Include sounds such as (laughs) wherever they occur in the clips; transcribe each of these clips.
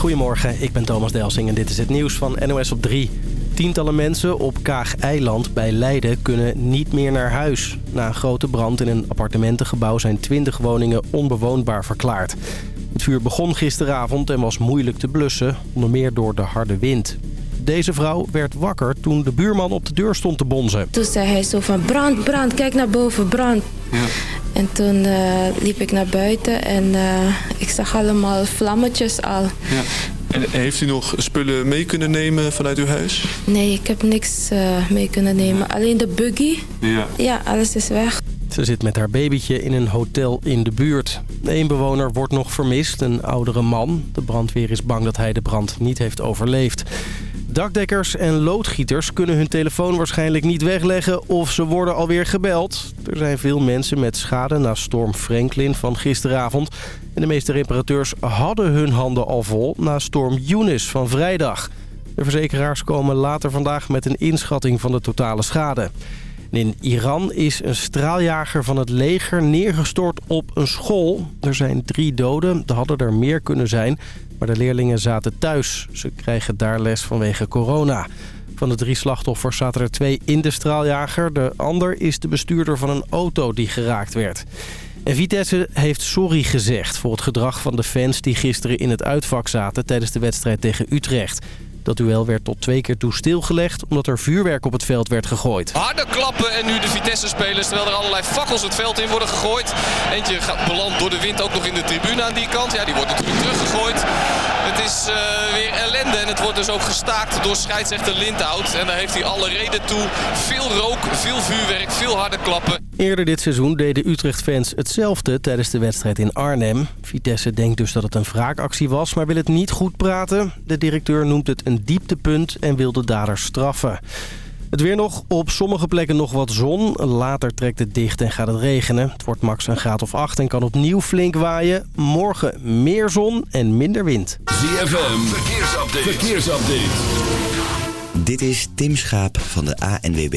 Goedemorgen, ik ben Thomas Delsing en dit is het nieuws van NOS op 3. Tientallen mensen op Kaag-eiland bij Leiden kunnen niet meer naar huis. Na een grote brand in een appartementengebouw zijn 20 woningen onbewoonbaar verklaard. Het vuur begon gisteravond en was moeilijk te blussen, onder meer door de harde wind. Deze vrouw werd wakker toen de buurman op de deur stond te bonzen. Toen zei hij zo van brand, brand, kijk naar boven, brand. Ja. En toen eh, liep ik naar buiten en eh, ik zag allemaal vlammetjes al. Ja. En heeft u nog spullen mee kunnen nemen vanuit uw huis? Nee, ik heb niks eh, mee kunnen nemen. Alleen de buggy. Ja. Ja, alles is weg. Ze zit met haar babytje in een hotel in de buurt. Een bewoner wordt nog vermist, een oudere man. De brandweer is bang dat hij de brand niet heeft overleefd. Dakdekkers en loodgieters kunnen hun telefoon waarschijnlijk niet wegleggen of ze worden alweer gebeld. Er zijn veel mensen met schade na storm Franklin van gisteravond. En de meeste reparateurs hadden hun handen al vol na storm Eunice van vrijdag. De verzekeraars komen later vandaag met een inschatting van de totale schade. In Iran is een straaljager van het leger neergestort op een school. Er zijn drie doden, er hadden er meer kunnen zijn. Maar de leerlingen zaten thuis. Ze krijgen daar les vanwege corona. Van de drie slachtoffers zaten er twee in de straaljager. De ander is de bestuurder van een auto die geraakt werd. En Vitesse heeft sorry gezegd voor het gedrag van de fans die gisteren in het uitvak zaten tijdens de wedstrijd tegen Utrecht. Dat duel werd tot twee keer toe stilgelegd omdat er vuurwerk op het veld werd gegooid. Harde klappen en nu de Vitesse-spelers terwijl er allerlei fakkels het veld in worden gegooid. Eentje gaat beland door de wind ook nog in de tribune aan die kant. Ja, die wordt natuurlijk teruggegooid. Het is eh, weer ellende en het wordt dus ook gestaakt door scheidsrechter Lindhout. En daar heeft hij alle reden toe. Veel rook, veel vuurwerk, veel harde klappen. Eerder dit seizoen deden Utrecht-fans hetzelfde tijdens de wedstrijd in Arnhem. Vitesse denkt dus dat het een wraakactie was, maar wil het niet goed praten. De directeur noemt het een dieptepunt en wil de daders straffen. Het weer nog. Op sommige plekken nog wat zon. Later trekt het dicht en gaat het regenen. Het wordt max een graad of 8 en kan opnieuw flink waaien. Morgen meer zon en minder wind. ZFM, verkeersupdate. verkeersupdate. Dit is Tim Schaap van de ANWB.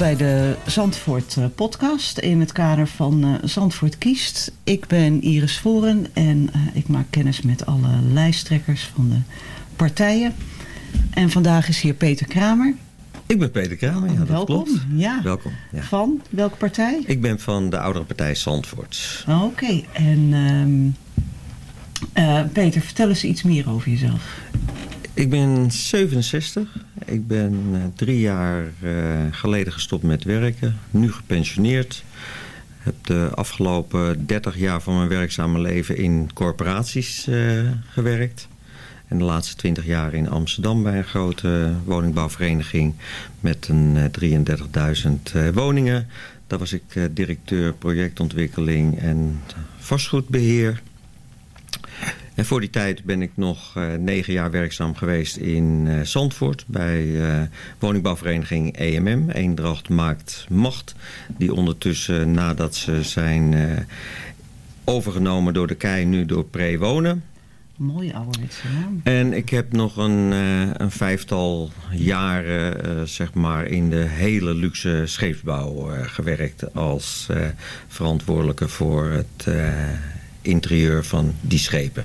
Bij de Zandvoort eh, podcast in het kader van uh, Zandvoort kiest. Ik ben Iris Voren en uh, ik maak kennis met alle lijsttrekkers van de partijen. En vandaag is hier Peter Kramer. Ik ben Peter Kramer, ja, dat welkom. klopt. Ja. Welkom. Ja. Van welke partij? Ik ben van de oudere partij Zandvoort. Oké, okay. en um, Peter, vertel eens iets meer over jezelf. Ik ben 67. Ik ben uh, drie jaar uh, geleden gestopt met werken. Nu gepensioneerd. Heb de afgelopen 30 jaar van mijn werkzame leven in corporaties uh, gewerkt. En de laatste 20 jaar in Amsterdam bij een grote woningbouwvereniging met een 33.000 woningen. Daar was ik directeur projectontwikkeling en vastgoedbeheer. En voor die tijd ben ik nog uh, negen jaar werkzaam geweest in uh, Zandvoort bij uh, woningbouwvereniging EMM. Eendracht maakt macht. Die ondertussen nadat ze zijn overgenomen door de KEI nu door Pre wonen. Mooie ouderwetse naam. En ik heb nog een, een vijftal jaren zeg maar in de hele luxe scheepsbouw gewerkt als verantwoordelijke voor het interieur van die schepen.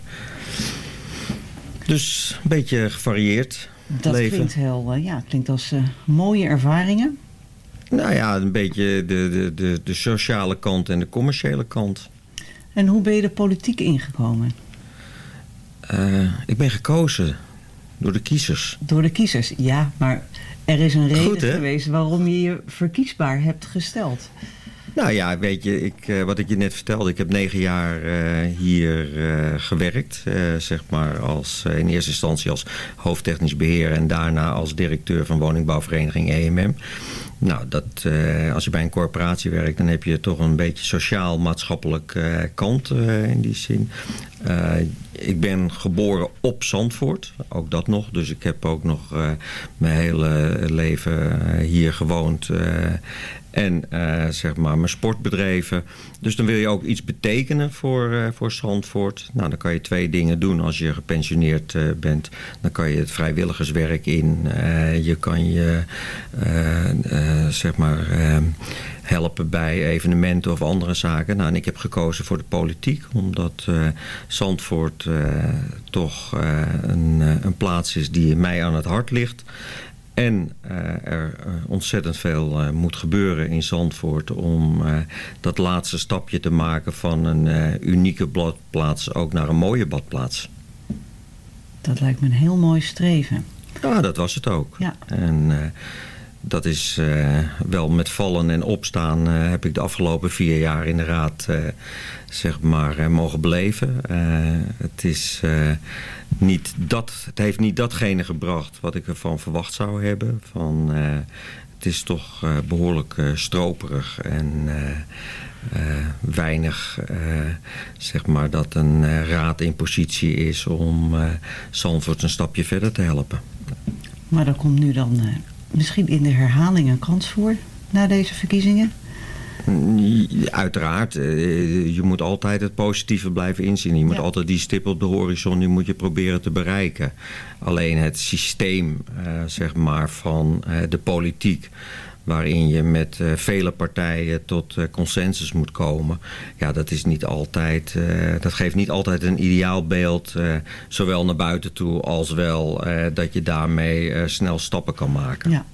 Dus een beetje gevarieerd Dat leven. klinkt heel, uh, ja, klinkt als uh, mooie ervaringen. Nou ja, een beetje de, de, de, de sociale kant en de commerciële kant. En hoe ben je de politiek ingekomen? Uh, ik ben gekozen door de kiezers. Door de kiezers, ja. Maar er is een reden Goed, geweest waarom je je verkiesbaar hebt gesteld. Nou ja, weet je, ik, uh, wat ik je net vertelde, ik heb negen jaar uh, hier uh, gewerkt. zeg maar als, in eerste instantie als hoofdtechnisch beheer en daarna als directeur van woningbouwvereniging EMM. Nou, dat, als je bij een corporatie werkt, dan heb je toch een beetje sociaal-maatschappelijk kant in die zin. ik ben geboren op Zandvoort, ook dat nog. Dus ik heb ook nog mijn hele leven hier gewoond en uh, zeg maar mijn sportbedrijven. Dus dan wil je ook iets betekenen voor, uh, voor Zandvoort. Nou, dan kan je twee dingen doen als je gepensioneerd uh, bent. Dan kan je het vrijwilligerswerk in. je kan je zeg maar helpen bij evenementen of andere zaken. Nou, en ik heb gekozen voor de politiek. Omdat Zandvoort toch een, een plaats is die mij aan het hart ligt. En uh, er uh, ontzettend veel uh, moet gebeuren in Zandvoort om dat laatste stapje te maken van een unieke badplaats ook naar een mooie badplaats. Dat lijkt me een heel mooi streven. Ja, dat was het ook. Ja. En dat is wel met vallen en opstaan heb ik de afgelopen vier jaar in de raad zeg maar mogen beleven. het is niet dat, het heeft niet datgene gebracht wat ik ervan verwacht zou hebben. Van, uh, het is toch uh, behoorlijk uh, stroperig en weinig, zeg maar, dat een raad in positie is om Zandvoort een stapje verder te helpen. Maar er komt nu dan misschien in de herhaling een kans voor na deze verkiezingen? Uiteraard. Je moet altijd het positieve blijven inzien. Je moet ja. altijd die stip op de horizon, die moet je proberen te bereiken. Alleen het systeem zeg maar, van de politiek waarin je met uh, vele partijen tot uh, consensus moet komen. Ja, dat is niet altijd, uh, dat geeft niet altijd een ideaal beeld, zowel naar buiten toe als wel dat je daarmee snel stappen kan maken. Ja.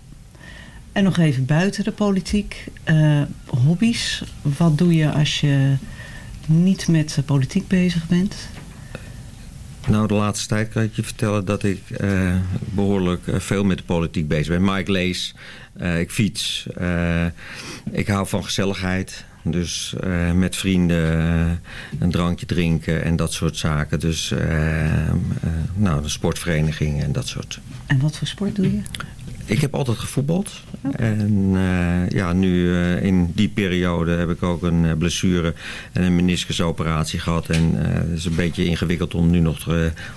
En nog even buiten de politiek. Uh, hobby's. Wat doe je als je niet met politiek bezig bent? Nou, de laatste tijd kan ik je vertellen dat ik uh, behoorlijk veel met de politiek bezig ben. Maar ik lees, uh, ik fiets, ik hou van gezelligheid. Dus met vrienden een drankje drinken en dat soort zaken. Dus nou, de sportvereniging en dat soort. En wat voor sport doe je? Ik heb altijd gevoetbald. Okay. En uh, ja, nu uh, in die periode heb ik ook een uh, blessure en een meniscusoperatie gehad. En het is een beetje ingewikkeld om nu nog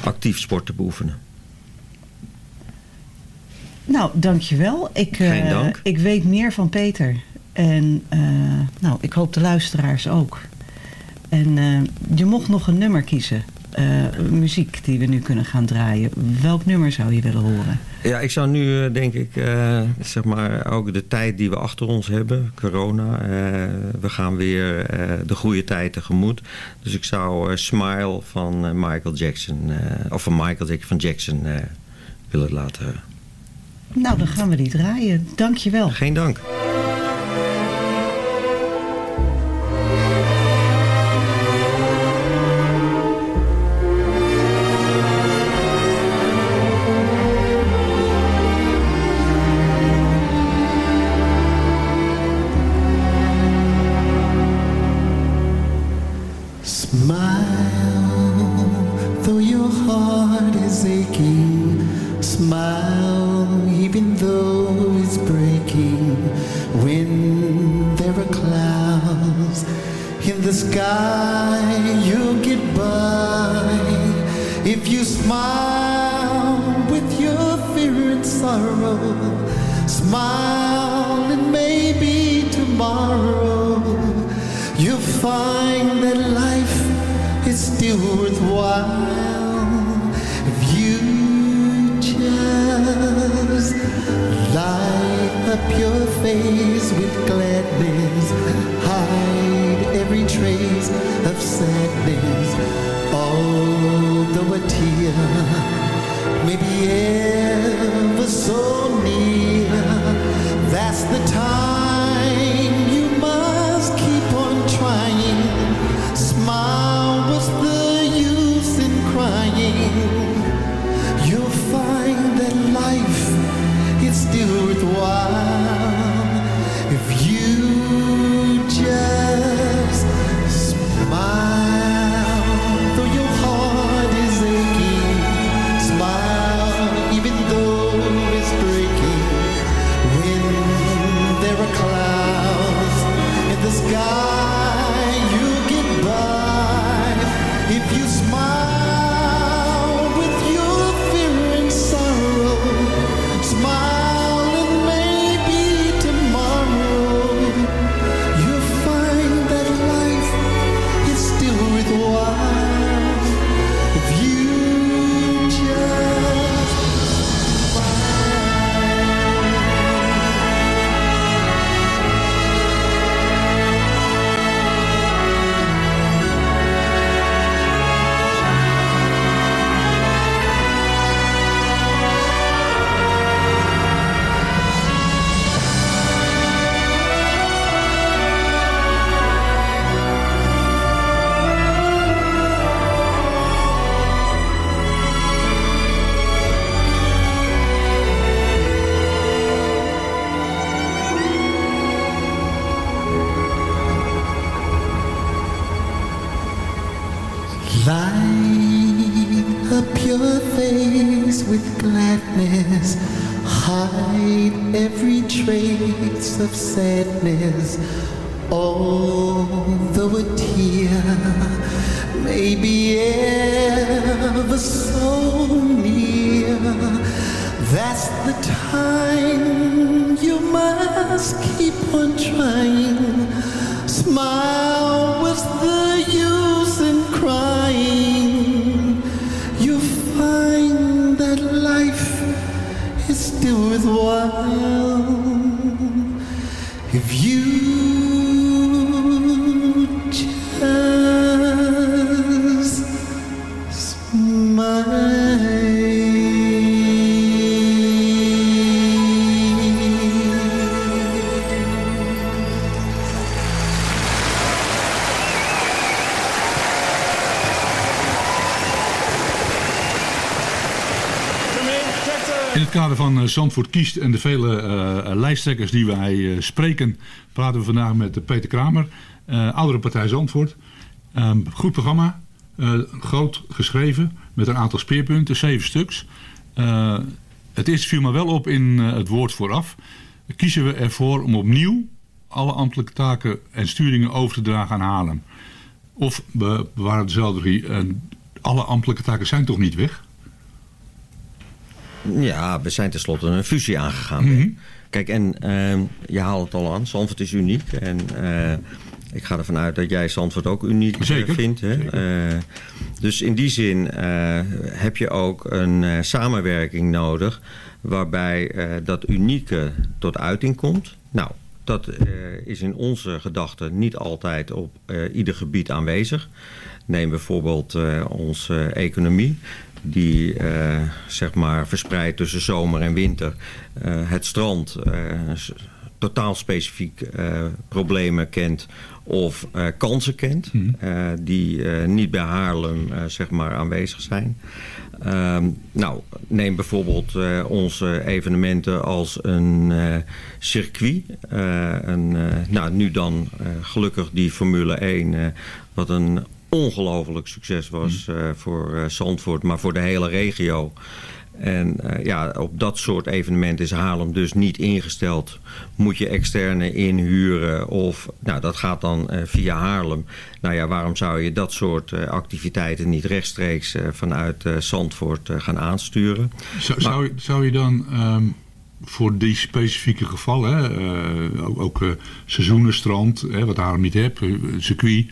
actief sport te beoefenen. Nou, dankjewel. Ik, Geen dank. ik weet meer van Peter. En nou, ik hoop de luisteraars ook. En je mocht nog een nummer kiezen. Eh, muziek die we nu kunnen gaan draaien. Welk nummer zou je willen horen? Ja, ik zou nu denk ik, zeg maar, ook de tijd die we achter ons hebben, corona. we gaan weer de goede tijd tegemoet. Dus ik zou Smile van Michael Jackson, of van Michael Jackson, van Jackson willen laten. Nou, dan gaan we die draaien. Dank the sky, you'll get by if you smile with your fear and sorrow. Smile, and maybe tomorrow you'll find that life is still worthwhile if you just light up your face with gladness tears of sadness Although a tear may be ever so near. That's the time Zandvoort kiest en de vele uh, lijsttrekkers die wij uh, spreken... praten we vandaag met Peter Kramer, oudere partij Zandvoort. Um, goed programma, groot geschreven met een aantal speerpunten, zeven stuks. het eerste viel me wel op in het woord vooraf. Kiezen we ervoor om opnieuw alle ambtelijke taken en sturingen over te dragen aan Haarlem? Of we bewaren dezelfde drie. alle ambtelijke taken zijn toch niet weg? Ja, we zijn tenslotte een fusie aangegaan. Mhm. Kijk, en uh, je haalt het al aan. Zandvoort is uniek. En uh, ik ga ervan uit dat jij Zandvoort ook uniek uh, vindt. Hè? Uh, Dus in die zin heb je ook een samenwerking nodig waarbij dat unieke tot uiting komt. Nou, dat is in onze gedachten niet altijd op ieder gebied aanwezig. Neem bijvoorbeeld onze economie die uh, zeg maar verspreid tussen zomer en winter uh, het strand uh, totaal specifiek problemen kent of kansen kent mm. die niet bij Haarlem zeg maar aanwezig zijn. Ehm, nou, neem bijvoorbeeld onze evenementen als een circuit. een, nou, nu dan gelukkig die Formule 1 wat een ongelooflijk succes was uh, voor uh, Zandvoort, maar voor de hele regio. En uh, ja, op dat soort evenementen is Haarlem dus niet ingesteld. Moet je externe inhuren of nou, dat gaat dan via Haarlem. Nou ja, waarom zou je dat soort activiteiten niet rechtstreeks vanuit Zandvoort gaan aansturen? Zou, maar, zou, zou, je dan um, voor die specifieke gevallen, ook, ook seizoenenstrand, wat Haarlem niet heeft, circuit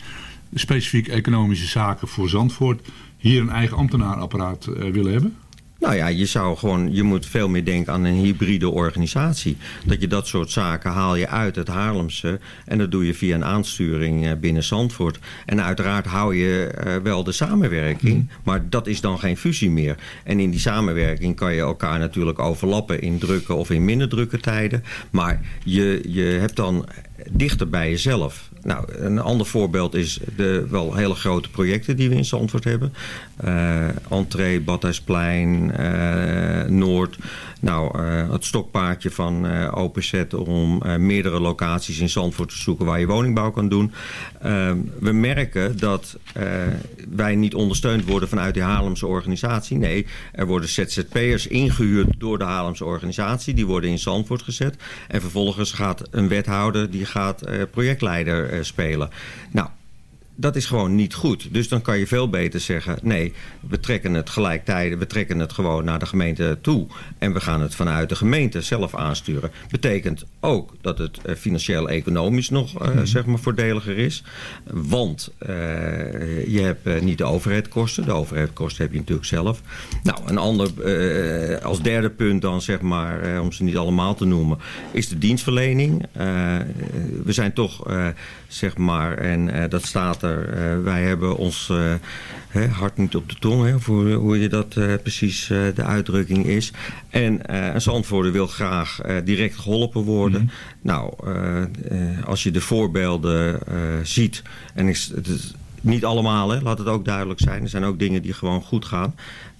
specifiek economische zaken voor Zandvoort hier een eigen ambtenaarapparaat uh, willen hebben? Nou ja, je zou gewoon, je moet veel meer denken aan een hybride organisatie. Dat je dat soort zaken haal je uit het Haarlemse en dat doe je via een aansturing eh, binnen Zandvoort. En uiteraard hou je uh, wel de samenwerking, mm. maar dat is dan geen fusie meer. En in die samenwerking kan je elkaar natuurlijk overlappen in drukke of in minder drukke tijden. Maar je, je hebt dan dichter bij jezelf. Nou, een ander voorbeeld is de wel hele grote projecten die we in Zandvoort hebben. Uh, Entree, Badhuisplein, uh, Noord. Nou, uh, het stokpaardje van openzetten om meerdere locaties in Zandvoort te zoeken waar je woningbouw kan doen. Ehm, we merken dat wij niet ondersteund worden vanuit die Haarlemse organisatie. Nee, er worden ZZP'ers ingehuurd door de Haarlemse organisatie. Die worden in Zandvoort gezet. En vervolgens gaat een wethouder, die gaat projectleider spelen. Nou, dat is gewoon niet goed. Dus dan kan je veel beter zeggen... nee, we trekken het gelijktijdig, we trekken het gewoon naar de gemeente toe... en we gaan het vanuit de gemeente zelf aansturen. Betekent ook dat het uh, financieel-economisch nog uh, mm-hmm. zeg maar voordeliger is. Want uh, je hebt niet de overheidkosten. De overheidkosten heb je natuurlijk zelf. Nou, een ander, als derde punt dan zeg maar... om ze niet allemaal te noemen... is de dienstverlening. we zijn toch zeg maar... en dat staat er... wij hebben ons He, hart niet op de tong, hè, voor hoe je dat precies de uitdrukking is. En een Zandvoorder wil graag direct geholpen worden. Mm -hmm. Nou, als je de voorbeelden ziet, en is, het is niet allemaal, hè, laat het ook duidelijk zijn. Er zijn ook dingen die gewoon goed gaan.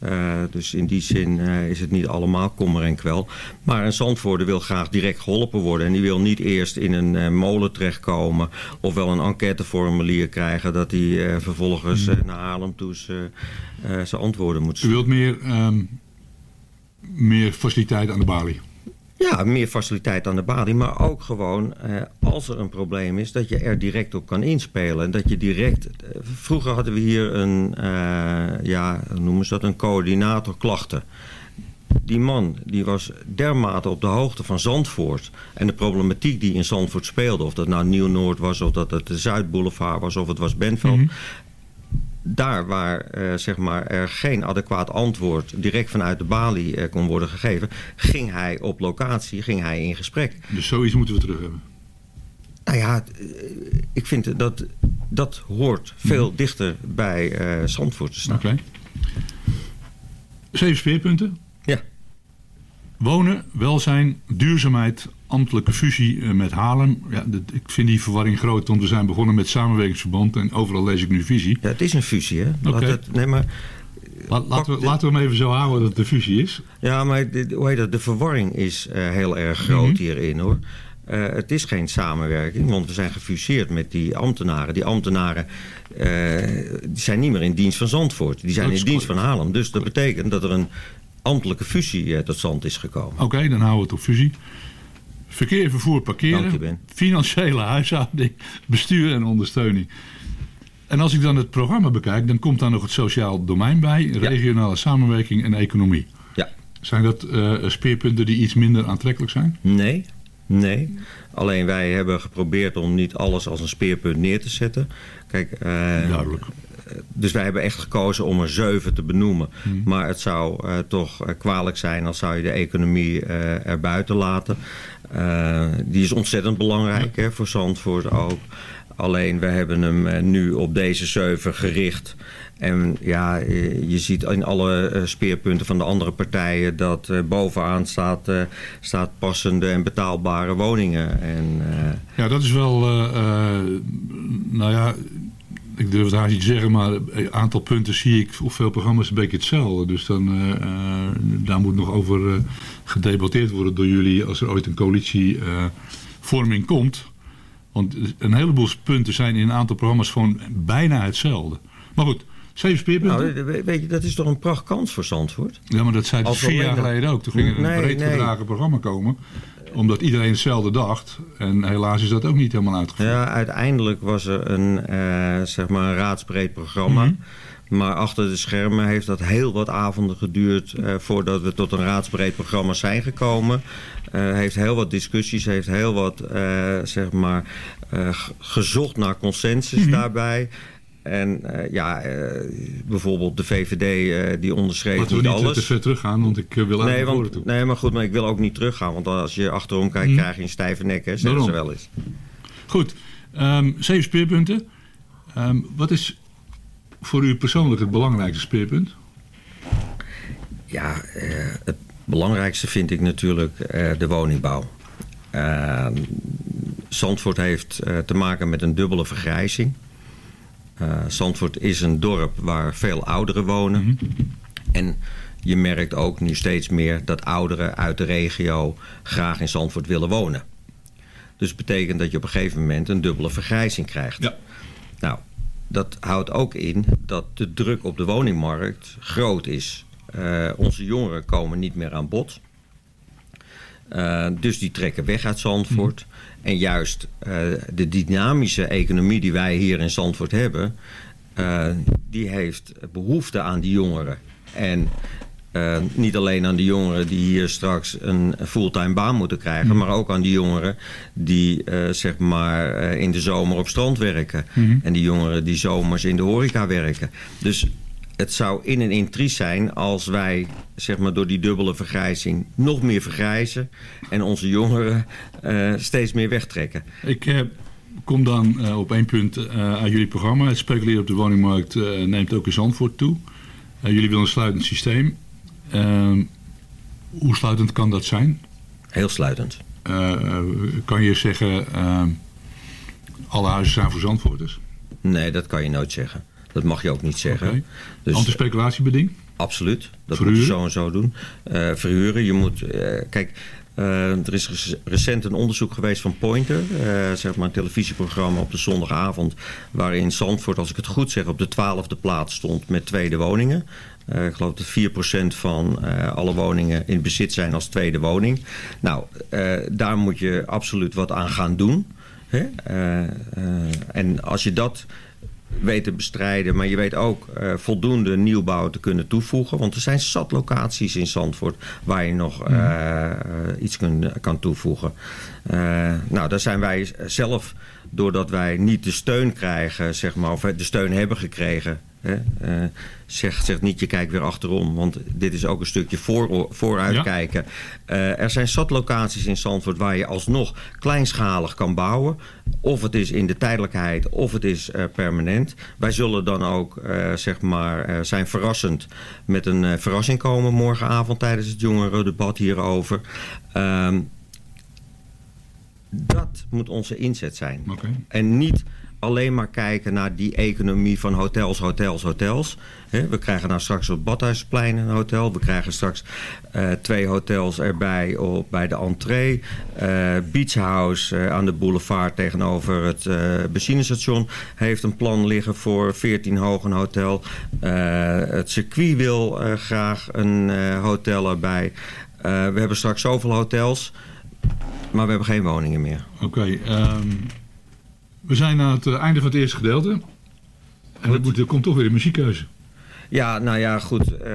Uh, dus in die zin uh, is het niet allemaal kommer en kwel. Maar een Zandvoorder wil graag direct geholpen worden. En die wil niet eerst in een uh, molen terechtkomen. Of wel een enquêteformulier krijgen. Dat hij vervolgens mm. naar Haarlem toe zijn antwoorden moet zoeken. U wilt meer, um, meer faciliteit aan de balie? Ja, meer faciliteit aan de balie, maar ook gewoon eh, als er een probleem is, dat je er direct op kan inspelen. En dat je direct. Eh, vroeger hadden we hier een, uh, ja, noemen ze dat, een coördinator klachten. Die man die was dermate op de hoogte van Zandvoort en de problematiek die in Zandvoort speelde. Of dat nou Nieuw-Noord was, of dat het de Zuidboulevard was, of het was Benveld. -hmm daar waar uh, zeg maar, er geen adequaat antwoord direct vanuit de balie uh, kon worden gegeven, ging hij op locatie, ging hij in gesprek. Dus zoiets moeten we terug hebben? Nou ja, eh, ik vind dat dat hoort veel mm. dichter bij uh, Zandvoort te staan. Oké. Okay. Zeven speerpunten. Ja. Wonen, welzijn, duurzaamheid, ambtelijke fusie met Haarlem. Ja, ik vind die verwarring groot, want we zijn begonnen met samenwerkingsverband en overal lees ik nu fusie. Ja, het is een fusie, hè? Okay. het, nee, maar... laten, we, laten we hem even zo houden dat het een fusie is. Ja, maar de, hoe heet dat, de verwarring is uh, heel erg groot mm -hmm. hierin, hoor. Uh, het is geen samenwerking, want we zijn gefuseerd met die ambtenaren. Die ambtenaren uh, die zijn niet meer in dienst van Zandvoort. Die zijn in dienst van Haarlem. Dus dat betekent dat er een ambtelijke fusie tot stand is gekomen. Oké, okay, dan houden we het op fusie. Verkeer, vervoer, parkeren, financiële huishouding, bestuur en ondersteuning. En als ik dan het programma bekijk, dan komt daar nog het sociaal domein bij, regionale ja. samenwerking en economie. Ja. Zijn dat uh, speerpunten die iets minder aantrekkelijk zijn? Nee, nee. Alleen wij hebben geprobeerd om niet alles als een speerpunt neer te zetten. Kijk, uh, Duidelijk. dus wij hebben echt gekozen om er zeven te benoemen. Maar het zou toch kwalijk zijn als zou je de economie er buiten laten. die is ontzettend belangrijk hè, voor Zandvoort ook. Alleen we hebben hem nu op deze zeven gericht. En ja, je ziet in alle speerpunten van de andere partijen dat bovenaan staat, staat passende en betaalbare woningen. En, ja, dat is wel, nou ja, ik durf het haast niet te zeggen, maar een aantal punten zie ik op veel programma's een beetje hetzelfde. Dus dan, daar moet nog over gedebatteerd worden door jullie als er ooit een coalitievorming komt. Want een heleboel punten zijn in een aantal programma's gewoon bijna hetzelfde. Maar goed, zeven speerpunten. Nou, weet je, dat is toch een prachtkans voor Zandvoort? Ja, maar dat zei het vier jaar geleden ook. Toen ging er een Nee, breed nee. gedragen programma komen omdat iedereen hetzelfde dacht. En helaas is dat ook niet helemaal uitgevoerd. Ja, uiteindelijk was er een, eh, zeg maar een raadsbreed programma. Mhm. Maar achter de schermen heeft dat heel wat avonden geduurd... eh, voordat we tot een raadsbreed programma zijn gekomen. Eh, heeft heel wat discussies, heeft heel wat eh, zeg maar, gezocht naar consensus Mhm. daarbij... En ja, bijvoorbeeld de VVD eh, die onderschreef Laten we niet alles. te ver teruggaan, want ik wil Nee, voren toe. nee, maar goed, maar ik wil ook niet teruggaan. Want als je achterom kijkt, Mhm. krijg je een stijve nek, hè, zeggen ze Daarom. wel eens. Goed, ehm, zeven speerpunten. Ehm, wat is voor u persoonlijk het belangrijkste speerpunt? Ja, eh, het belangrijkste vind ik natuurlijk eh, de woningbouw. Eh, Zandvoort heeft eh, te maken met een dubbele vergrijzing. Zandvoort is een dorp waar veel ouderen wonen. En je merkt ook nu steeds meer dat ouderen uit de regio graag in Zandvoort willen wonen. Dus betekent dat je op een gegeven moment een dubbele vergrijzing krijgt. Ja. Nou, dat houdt ook in dat de druk op de woningmarkt groot is. Eh, onze jongeren komen niet meer aan bod. Eh, dus die trekken weg uit Zandvoort. En juist eh, de dynamische economie die wij hier in Zandvoort hebben... die heeft behoefte aan die jongeren. En eh, niet alleen aan die jongeren die hier straks een fulltime baan moeten krijgen... maar ook aan die jongeren die eh, zeg maar eh, in de zomer op strand werken. En die jongeren die zomers in de horeca werken. Dus het zou in en in triest zijn als wij zeg maar, door die dubbele vergrijzing nog meer vergrijzen... en onze jongeren steeds meer wegtrekken. Ik kom dan op één punt uit jullie programma. Het speculeren op de woningmarkt neemt ook in Zandvoort toe. Jullie willen een sluitend systeem. Ehm, hoe sluitend kan dat zijn? Heel sluitend. Eh, kan je zeggen, ehm, alle huizen zijn voor Zandvoorters? Nee, dat kan je nooit zeggen. Dat mag je ook niet zeggen. Oké. Dus, Antispeculatiebeding? Absoluut. Dat Verhuren? moet je zo en zo doen. Eh, verhuren. Je moet... eh, kijk, er is rec- recent een onderzoek geweest van Pointer. zeg maar een televisieprogramma op de zondagavond. Waarin Zandvoort, als ik het goed zeg, op de twaalfde plaats stond met tweede woningen. Eh, ik geloof dat 4% van eh, alle woningen in bezit zijn als tweede woning. Nou, eh, daar moet je absoluut wat aan gaan doen. Hè? En als je dat weet te bestrijden. Maar je weet ook voldoende nieuwbouw te kunnen toevoegen. Want er zijn zat locaties in Zandvoort waar je nog eh, iets kun, kan toevoegen. Nou, daar zijn wij zelf, doordat wij niet de steun krijgen, zeg maar, of de steun hebben gekregen. Hè, zeg, zeg niet, je kijkt weer achterom, want dit is ook een stukje voor, vooruitkijken. Eh, er zijn zat locaties in Zandvoort waar je alsnog kleinschalig kan bouwen. Of het is in de tijdelijkheid, of het is eh, permanent. Wij zullen dan ook eh, zeg maar, zijn verrassend met een verrassing komen morgenavond tijdens het jongerendebat hierover. Ehm, dat moet onze inzet zijn. En niet alleen maar kijken naar die economie van hotels, hotels, hotels. We krijgen nou straks op Badhuisplein een hotel. We krijgen straks eh, twee hotels erbij op, bij de entree. Eh Beach House eh, aan de boulevard tegenover het benzinestation... heeft een plan liggen voor 14 hoog een hotel. Het circuit wil graag een hotel erbij. We hebben straks zoveel hotels... maar we hebben geen woningen meer. Oké, ehm, we zijn aan het eh, einde van het eerste gedeelte. En er, moet, er komt toch weer een muziekkeuze. Ja, nou ja, goed. eh,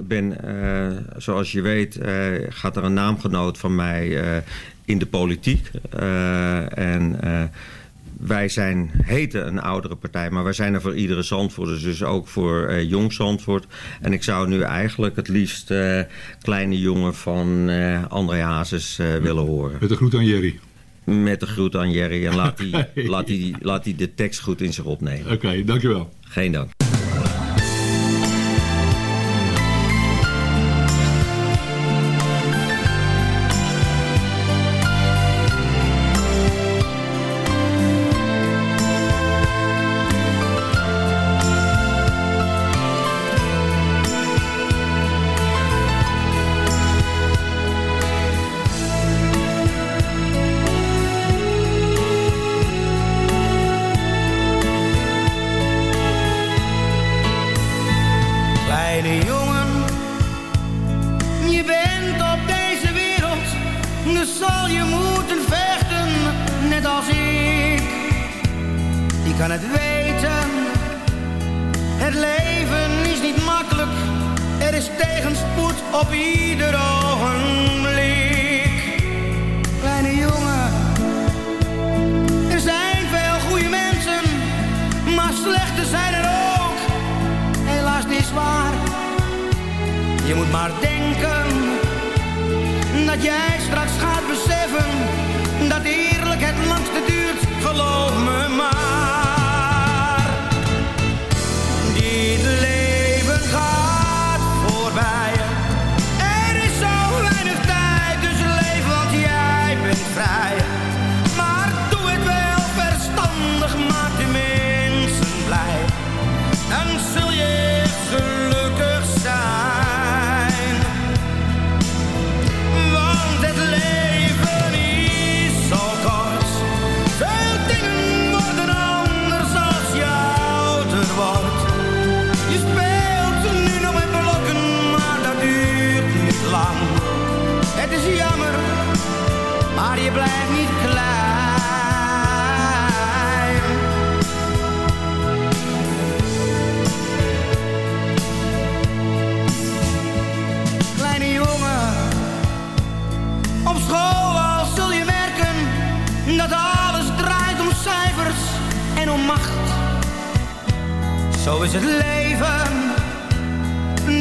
ben, eh, zoals je weet, gaat er een naamgenoot van mij in de politiek. En wij zijn, heten een oudere partij, maar wij zijn er voor iedere Zandvoort. Dus ook voor uh, jong Zandvoort. En ik zou nu eigenlijk het liefst uh, kleine jongen van uh, André Hazes willen horen. Met de groet aan Jerry. Met de groet aan Jerry. En laat hij (laughs) laat die, laat die de tekst goed in zich opnemen. Oké, okay, dankjewel. Geen dank. kan het weten. Het leven is niet makkelijk. Er is tegenspoed op ieder ogenblik. Kleine jongen, er zijn veel goede mensen. Maar slechte zijn er ook. Helaas niet waar. Je moet maar denken. Dat jij straks gaat beseffen. Dat eerlijk het langste duurt. Geloof me maar. Zo is het leven,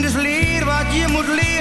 dus leer wat je moet leren,